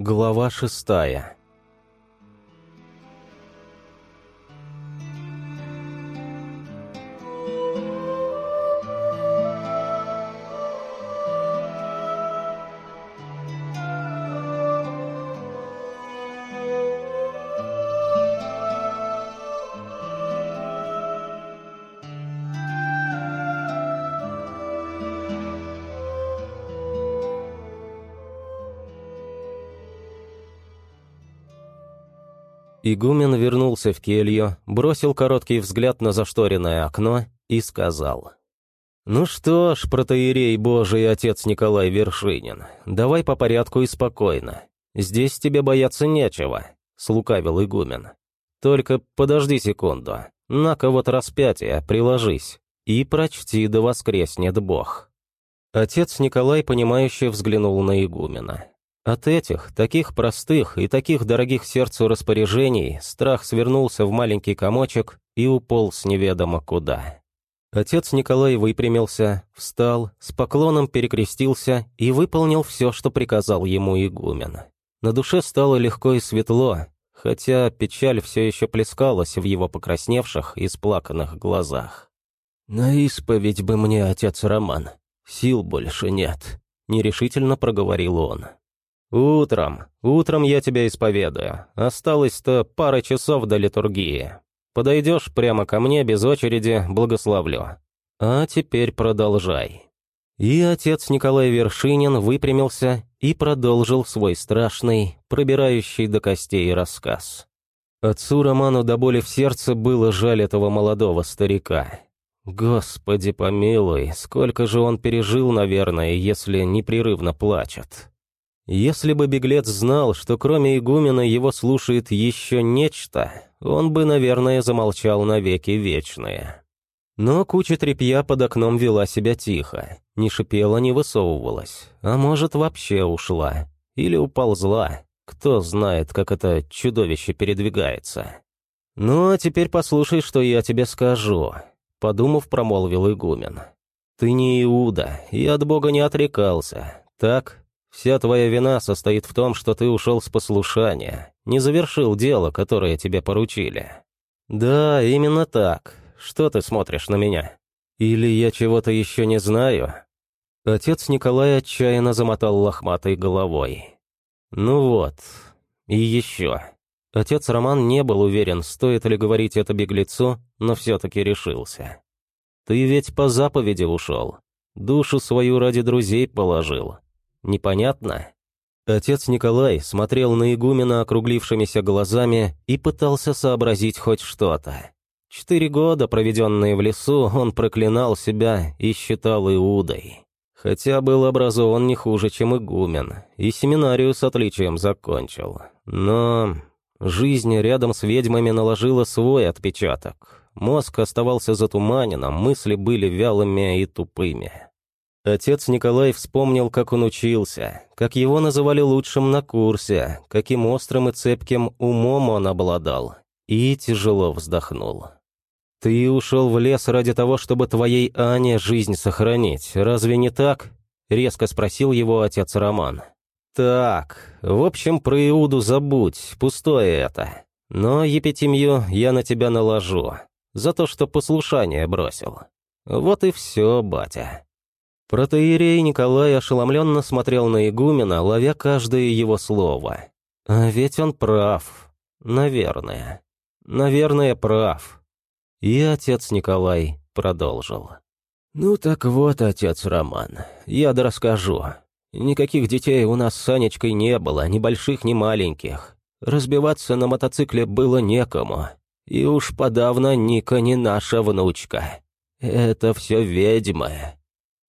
Глава шестая Игумен вернулся в келью, бросил короткий взгляд на зашторенное окно и сказал. «Ну что ж, протоиерей Божий отец Николай Вершинин, давай по порядку и спокойно. Здесь тебе бояться нечего», — слукавил игумен. «Только подожди секунду, на кого-то распятие, приложись, и прочти, да воскреснет Бог». Отец Николай, понимающе взглянул на игумена. От этих, таких простых и таких дорогих сердцу распоряжений страх свернулся в маленький комочек и уполз неведомо куда. Отец Николай выпрямился, встал, с поклоном перекрестился и выполнил все, что приказал ему игумен. На душе стало легко и светло, хотя печаль все еще плескалась в его покрасневших и сплаканных глазах. «На исповедь бы мне, отец Роман, сил больше нет», — нерешительно проговорил он. «Утром, утром я тебя исповедую. Осталось-то пара часов до литургии. Подойдешь прямо ко мне без очереди, благословлю. А теперь продолжай». И отец Николай Вершинин выпрямился и продолжил свой страшный, пробирающий до костей рассказ. Отцу Роману до боли в сердце было жаль этого молодого старика. Господи помилуй, сколько же он пережил, наверное, если непрерывно плачет. Если бы беглец знал, что кроме игумена его слушает еще нечто, он бы, наверное, замолчал навеки вечные. Но куча тряпья под окном вела себя тихо, не шипела, не высовывалась, а может, вообще ушла. Или уползла. Кто знает, как это чудовище передвигается. «Ну, а теперь послушай, что я тебе скажу», — подумав, промолвил игумен. «Ты не Иуда и от Бога не отрекался, так?» Вся твоя вина состоит в том, что ты ушел с послушания, не завершил дело, которое тебе поручили. Да, именно так. Что ты смотришь на меня? Или я чего-то еще не знаю? Отец Николай отчаянно замотал лохматой головой. Ну вот, и еще. Отец Роман не был уверен, стоит ли говорить это беглецу, но все-таки решился. Ты ведь по заповеди ушел. Душу свою ради друзей положил. Непонятно? Отец Николай смотрел на игумена округлившимися глазами и пытался сообразить хоть что-то. Четыре года, проведенные в лесу, он проклинал себя и считал Иудой. Хотя был образован не хуже, чем игумен, и семинарию с отличием закончил. Но жизнь рядом с ведьмами наложила свой отпечаток. Мозг оставался затуманенным, мысли были вялыми и тупыми. Отец Николай вспомнил, как он учился, как его называли лучшим на курсе, каким острым и цепким умом он обладал, и тяжело вздохнул. «Ты ушел в лес ради того, чтобы твоей Ане жизнь сохранить, разве не так?» — резко спросил его отец Роман. «Так, в общем, про Иуду забудь, пустое это. Но епитимью я на тебя наложу, за то, что послушание бросил. Вот и все, батя». Протоиерей Николай ошеломленно смотрел на игумена, ловя каждое его слово. А ведь он прав. Наверное. Наверное, прав. И отец Николай продолжил. «Ну так вот, отец Роман, я расскажу. Никаких детей у нас с Анечкой не было, ни больших, ни маленьких. Разбиваться на мотоцикле было некому. И уж подавно Ника не наша внучка. Это все ведьмы.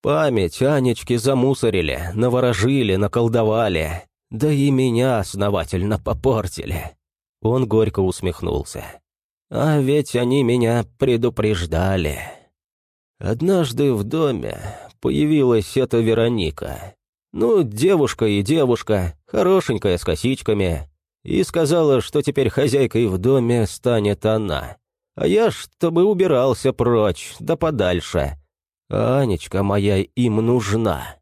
Память Анечки замусорили, наворожили, наколдовали. Да и меня основательно попортили. Он горько усмехнулся. А ведь они меня предупреждали. Однажды в доме появилась эта Вероника. Ну, девушка и девушка, хорошенькая с косичками. И сказала, что теперь хозяйкой в доме станет она. А я, чтобы убирался прочь, да подальше. Анечка моя им нужна.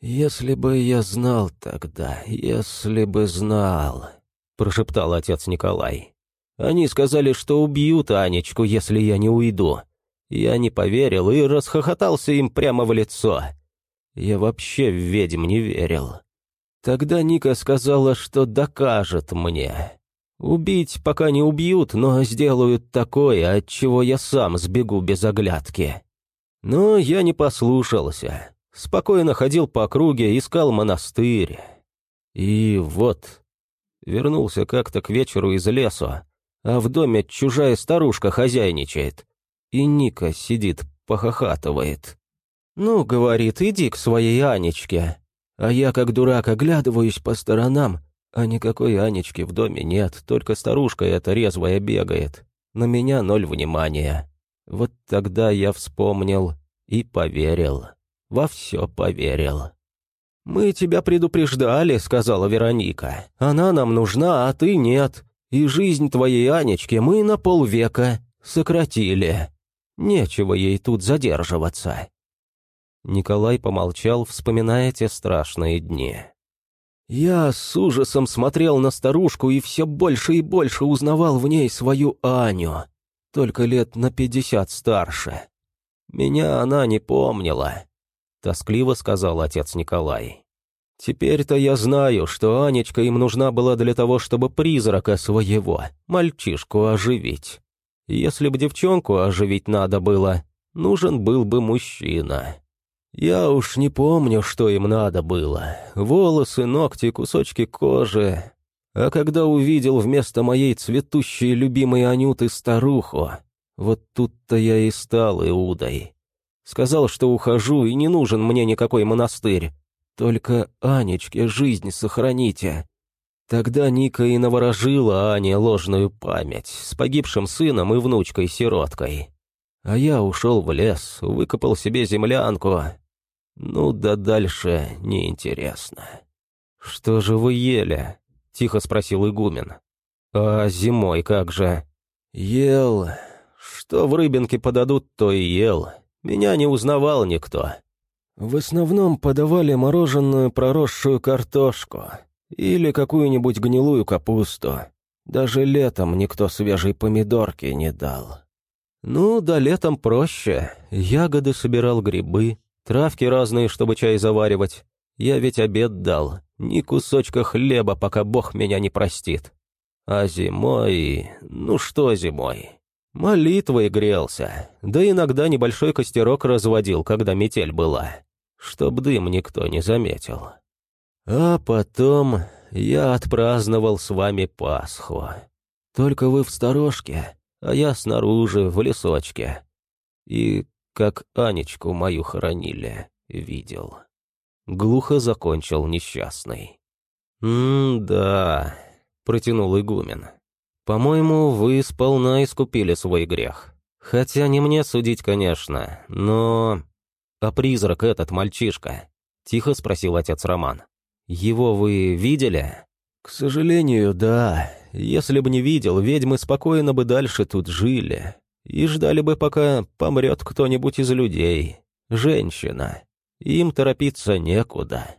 «Если бы я знал тогда, если бы знал», — прошептал отец Николай. «Они сказали, что убьют Анечку, если я не уйду. Я не поверил и расхохотался им прямо в лицо. Я вообще в ведьм не верил. Тогда Ника сказала, что докажет мне. Убить пока не убьют, но сделают такое, от чего я сам сбегу без оглядки. Но я не послушался. Спокойно ходил по округе, искал монастырь. И вот, вернулся как-то к вечеру из лесу, а в доме чужая старушка хозяйничает. И Ника сидит, похохатывает. «Ну, — говорит, — иди к своей Анечке». А я, как дурак, оглядываюсь по сторонам, а никакой Анечки в доме нет, только старушка эта резвая бегает. На меня ноль внимания. Вот тогда я вспомнил и поверил. Во все поверил. «Мы тебя предупреждали», — сказала Вероника. «Она нам нужна, а ты нет. И жизнь твоей Анечки мы на полвека сократили. Нечего ей тут задерживаться». Николай помолчал, вспоминая те страшные дни. «Я с ужасом смотрел на старушку и все больше и больше узнавал в ней свою Аню, только лет на пятьдесят старше. Меня она не помнила», — тоскливо сказал отец Николай. «Теперь-то я знаю, что Анечка им нужна была для того, чтобы призрака своего, мальчишку, оживить. Если бы девчонку оживить надо было, нужен был бы мужчина. Я уж не помню, что им надо было. Волосы, ногти, кусочки кожи. А когда увидел вместо моей цветущей любимой Анюты старуху, вот тут-то я и стал Иудой. Сказал, что ухожу, и не нужен мне никакой монастырь. Только Анечке жизнь сохраните. Тогда Ника и наворожила Ане ложную память с погибшим сыном и внучкой-сироткой. А я ушел в лес, выкопал себе землянку. Ну да дальше неинтересно. «Что же вы ели?» — тихо спросил игумен. «А зимой как же?» «Ел. Что в рыбинке подадут, то и ел. Меня не узнавал никто. В основном подавали мороженую проросшую картошку или какую-нибудь гнилую капусту. Даже летом никто свежей помидорки не дал. Ну, да летом проще. Ягоды собирал грибы, травки разные, чтобы чай заваривать. Я ведь обед дал, ни кусочка хлеба, пока Бог меня не простит. А зимой... Ну что зимой? Молитвой грелся, да иногда небольшой костерок разводил, когда метель была, чтоб дым никто не заметил. А потом я отпраздновал с вами Пасху. Только вы в сторожке, а я снаружи, в лесочке. И как Анечку мою хоронили, видел. Глухо закончил несчастный. «М-да», — протянул игумен. «По-моему, вы сполна искупили свой грех. Хотя не мне судить, конечно, но...» «А призрак этот мальчишка?» — тихо спросил отец Роман. «Его вы видели?» «К сожалению, да. Если бы не видел, ведьмы спокойно бы дальше тут жили. И ждали бы, пока помрет кто-нибудь из людей. Женщина. Им торопиться некуда.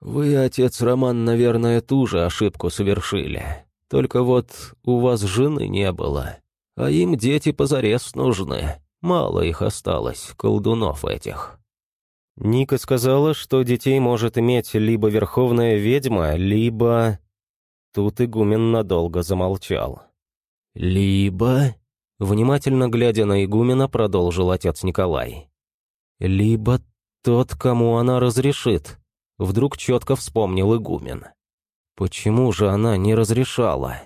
Вы, отец Роман, наверное, ту же ошибку совершили. Только вот у вас жены не было. А им дети позарез нужны. Мало их осталось, колдунов этих. Ника сказала, что детей может иметь либо верховная ведьма, либо... Тут игумен надолго замолчал. «Либо...» Внимательно глядя на игумена, продолжил отец Николай. «Либо тот, кому она разрешит», — вдруг четко вспомнил игумен. «Почему же она не разрешала?»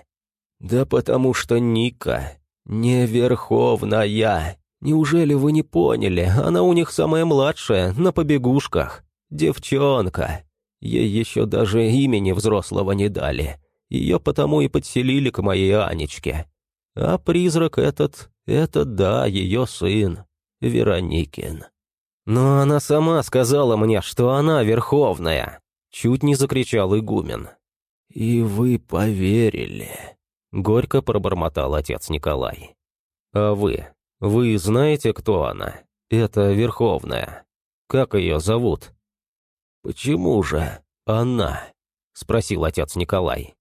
«Да потому что Ника не верховная. Неужели вы не поняли? Она у них самая младшая, на побегушках. Девчонка. Ей еще даже имени взрослого не дали. Ее потому и подселили к моей Анечке. А призрак этот, это да, ее сын, Вероникин. Но она сама сказала мне, что она верховная. Чуть не закричал игумен. «И вы поверили», — горько пробормотал отец Николай. «А вы? Вы знаете, кто она? Это Верховная. Как ее зовут?» «Почему же она?» — спросил отец Николай.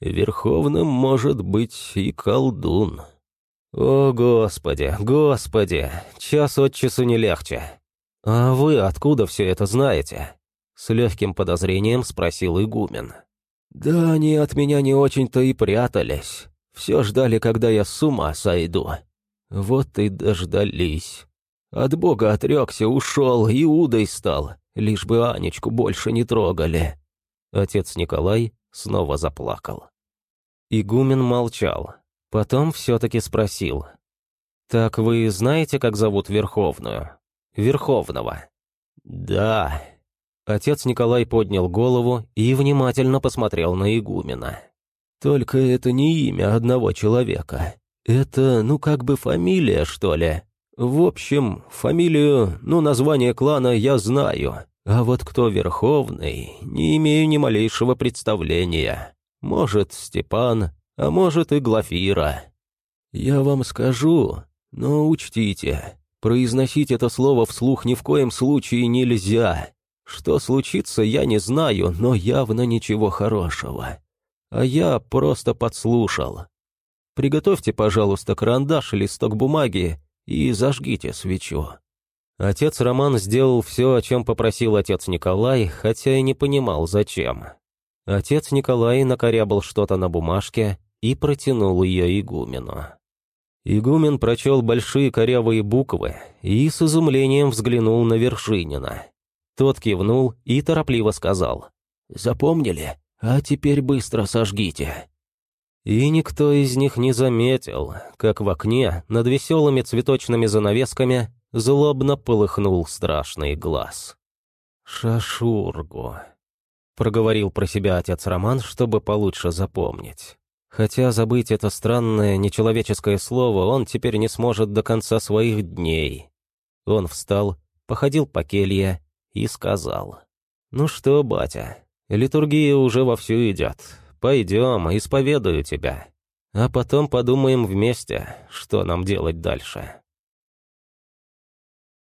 «Верховным может быть и колдун». «О, Господи, Господи, час от часу не легче. А вы откуда все это знаете?» С легким подозрением спросил игумен. «Да они от меня не очень-то и прятались. Все ждали, когда я с ума сойду. Вот и дождались. От Бога отрекся, ушел, Иудой стал, лишь бы Анечку больше не трогали». Отец Николай снова заплакал. Игумен молчал. Потом все-таки спросил. «Так вы знаете, как зовут Верховную?» «Верховного». «Да». Отец Николай поднял голову и внимательно посмотрел на игумена. «Только это не имя одного человека. Это, ну, как бы фамилия, что ли. В общем, фамилию, ну, название клана я знаю, а вот кто Верховный, не имею ни малейшего представления. Может, Степан, а может и Глафира. Я вам скажу, но учтите, произносить это слово вслух ни в коем случае нельзя. Что случится, я не знаю, но явно ничего хорошего. А я просто подслушал. Приготовьте, пожалуйста, карандаш и листок бумаги и зажгите свечу». Отец Роман сделал все, о чем попросил отец Николай, хотя и не понимал, зачем. Отец Николай накорябал что-то на бумажке и протянул ее игумену. Игумен прочел большие корявые буквы и с изумлением взглянул на Вершинина. Тот кивнул и торопливо сказал «Запомнили? А теперь быстро сожгите». И никто из них не заметил, как в окне над веселыми цветочными занавесками злобно полыхнул страшный глаз. «Шашургу», — проговорил про себя отец Роман, чтобы получше запомнить. Хотя забыть это странное, нечеловеческое слово он теперь не сможет до конца своих дней. Он встал, походил по келье и сказал. «Ну что, батя, литургия уже вовсю идет. Пойдем, исповедую тебя. А потом подумаем вместе, что нам делать дальше».